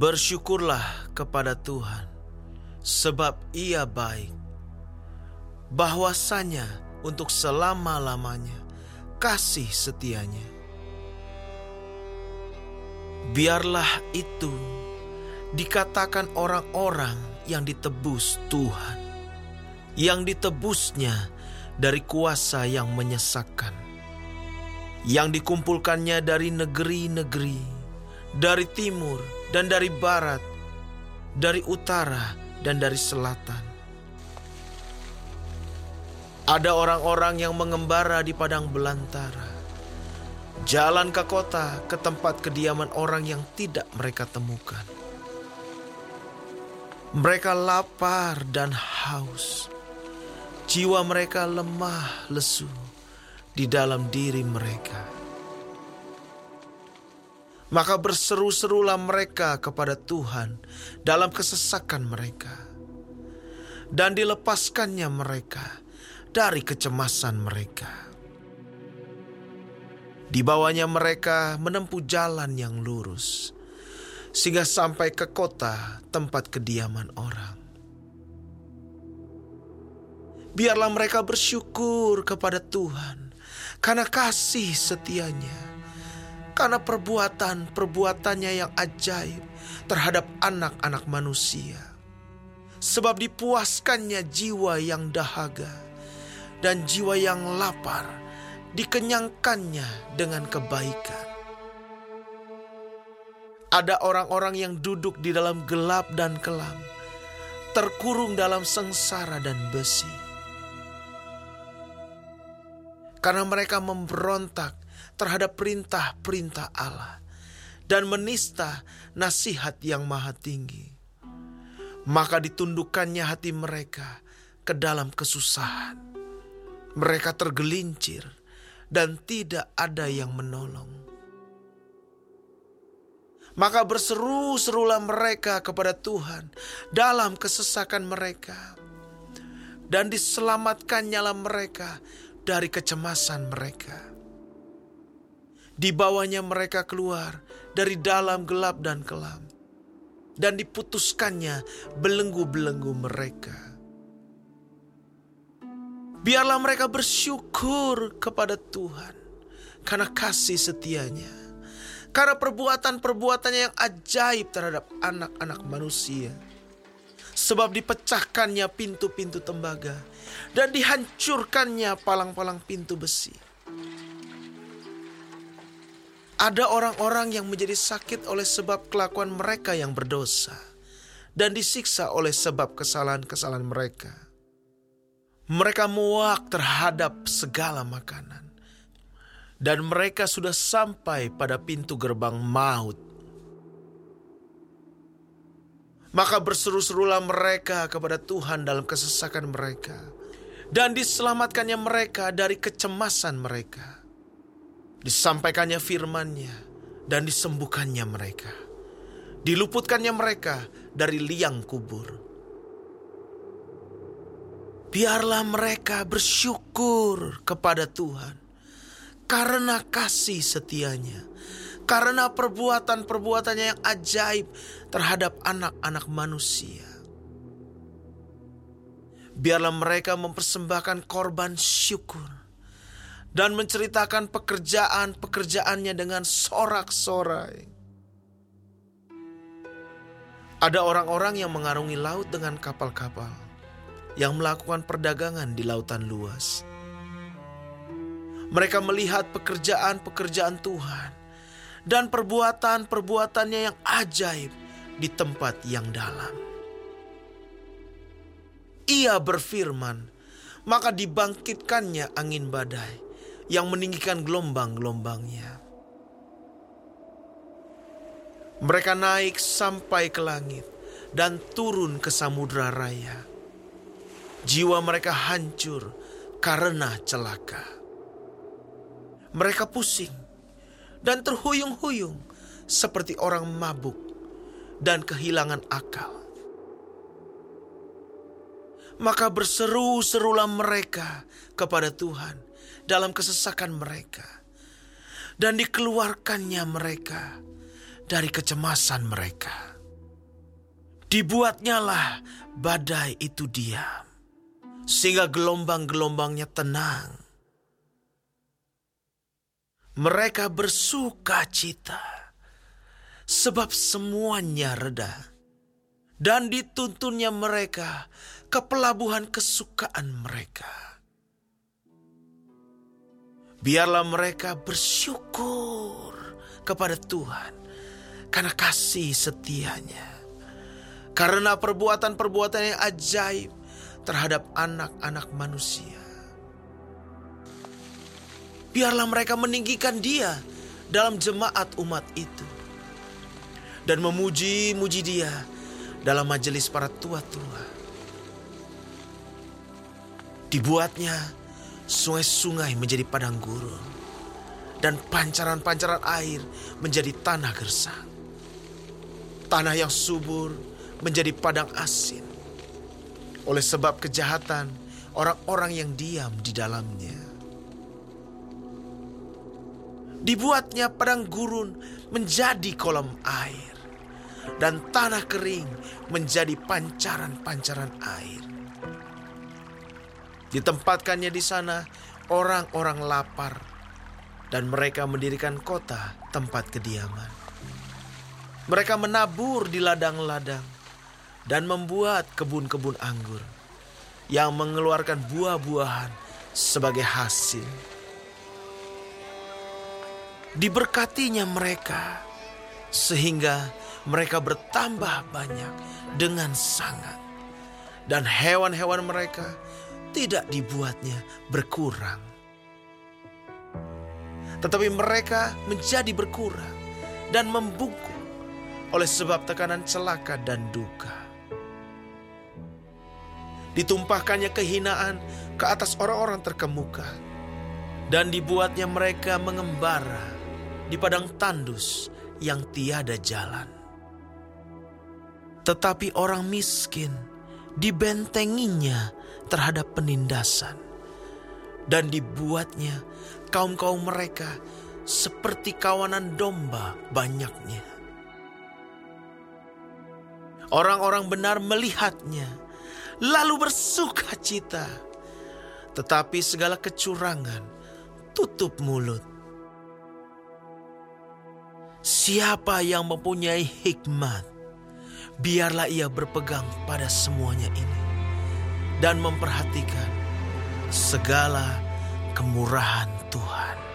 Bersyukurlah kepada Tuhan, sebab Ia baik. Bahwasanya untuk selama-lamanya kasih setianya. Biarlah itu dikatakan orang-orang yang ditebus Tuhan, yang ditebusnya dari kuasa yang menyesakkan, yang dikumpulkannya dari negeri-negeri, dari timur dan dari barat, dari utara dan dari selatan. Ada orang-orang yang mengembara di padang belantara, jalan ke kota, ke tempat kediaman orang yang tidak mereka temukan. Mereka lapar dan haus, jiwa mereka lemah lesu di dalam diri mereka. Maka berseru-serulah mereka kepada Tuhan dalam kesesakan mereka, dan dilepaskannya mereka dari kecemasan mereka. Di bawahnya mereka menempuh jalan yang lurus, sehingga sampai ke kota tempat kediaman orang. Biarlah mereka bersyukur kepada Tuhan karena kasih setianya, karena perbuatan-perbuatannya yang ajaib terhadap anak-anak manusia. Sebab dipuaskannya jiwa yang dahaga dan jiwa yang lapar dikenyangkannya dengan kebaikan. Ada orang-orang yang duduk di dalam gelap dan kelam, terkurung dalam sengsara dan besi. Karena mereka memberontak terhadap perintah-perintah Allah dan menista nasihat yang maha tinggi. Maka ditundukkannya hati mereka ke dalam kesusahan mereka tergelincir dan tidak ada yang menolong. Maka berseru-serulah mereka kepada Tuhan dalam kesesakan mereka. Dan diselamatkannya mereka dari kecemasan mereka. Dibawanya mereka keluar dari dalam gelap dan kelam. Dan diputuskannya belenggu-belenggu mereka Biarlah mereka bersyukur kepada Tuhan karena kasih setianya. Karena perbuatan-perbuatannya yang ajaib terhadap anak-anak manusia. Sebab dipecahkannya pintu-pintu tembaga dan dihancurkannya palang-palang pintu besi. Ada orang-orang yang menjadi sakit oleh sebab kelakuan mereka yang berdosa dan disiksa oleh sebab kesalahan-kesalahan mereka mereka muak terhadap segala makanan. Dan mereka sudah sampai pada pintu gerbang maut. Maka berseru-serulah mereka kepada Tuhan dalam kesesakan mereka. Dan diselamatkannya mereka dari kecemasan mereka. Disampaikannya firmannya dan disembuhkannya mereka. Diluputkannya mereka dari liang kubur Biarlah mereka bersyukur kepada Tuhan karena kasih setianya, karena perbuatan-perbuatannya yang ajaib terhadap anak-anak manusia. Biarlah mereka mempersembahkan korban syukur dan menceritakan pekerjaan-pekerjaannya dengan sorak-sorai. Ada orang-orang yang mengarungi laut dengan kapal-kapal yang melakukan perdagangan di lautan luas. Mereka melihat pekerjaan-pekerjaan Tuhan dan perbuatan-perbuatannya yang ajaib di tempat yang dalam. Ia berfirman, maka dibangkitkannya angin badai yang meninggikan gelombang-gelombangnya. Mereka naik sampai ke langit dan turun ke samudra raya Jiwa mereka hancur karena celaka. Mereka pusing dan terhuyung-huyung seperti orang mabuk dan kehilangan akal. Maka berseru-serulah mereka kepada Tuhan dalam kesesakan mereka, dan dikeluarkannya mereka dari kecemasan mereka. Dibuatnyalah badai itu diam, sehingga gelombang-gelombangnya tenang. Mereka bersuka cita, sebab semuanya reda. Dan dituntunnya mereka ke pelabuhan kesukaan mereka. Biarlah mereka bersyukur kepada Tuhan karena kasih setianya. Karena perbuatan-perbuatan yang ajaib terhadap anak-anak manusia. Biarlah mereka meninggikan dia dalam jemaat umat itu. Dan memuji-muji dia dalam majelis para tua-tua. Dibuatnya sungai-sungai menjadi padang gurun. Dan pancaran-pancaran air menjadi tanah gersang. Tanah yang subur menjadi padang asin. Oleh sebab kejahatan orang-orang yang diam di dalamnya. Dibuatnya padang gurun menjadi kolam air. Dan tanah kering menjadi pancaran-pancaran air. Ditempatkannya di sana orang-orang lapar. Dan mereka mendirikan kota tempat kediaman. Mereka menabur di ladang-ladang dan membuat kebun-kebun anggur yang mengeluarkan buah-buahan sebagai hasil. Diberkatinya mereka sehingga mereka bertambah banyak dengan sangat. Dan hewan-hewan mereka tidak dibuatnya berkurang. Tetapi mereka menjadi berkurang dan membungkuk oleh sebab tekanan celaka dan duka. Ditumpahkannya kehinaan ke atas orang-orang terkemuka, dan dibuatnya mereka mengembara di padang tandus yang tiada jalan. Tetapi orang miskin dibentenginya terhadap penindasan, dan dibuatnya kaum-kaum mereka seperti kawanan domba banyaknya. Orang-orang benar melihatnya, lalu bersuka cita. Tetapi segala kecurangan tutup mulut. Siapa yang mempunyai hikmat, biarlah ia berpegang pada semuanya ini dan memperhatikan segala kemurahan Tuhan.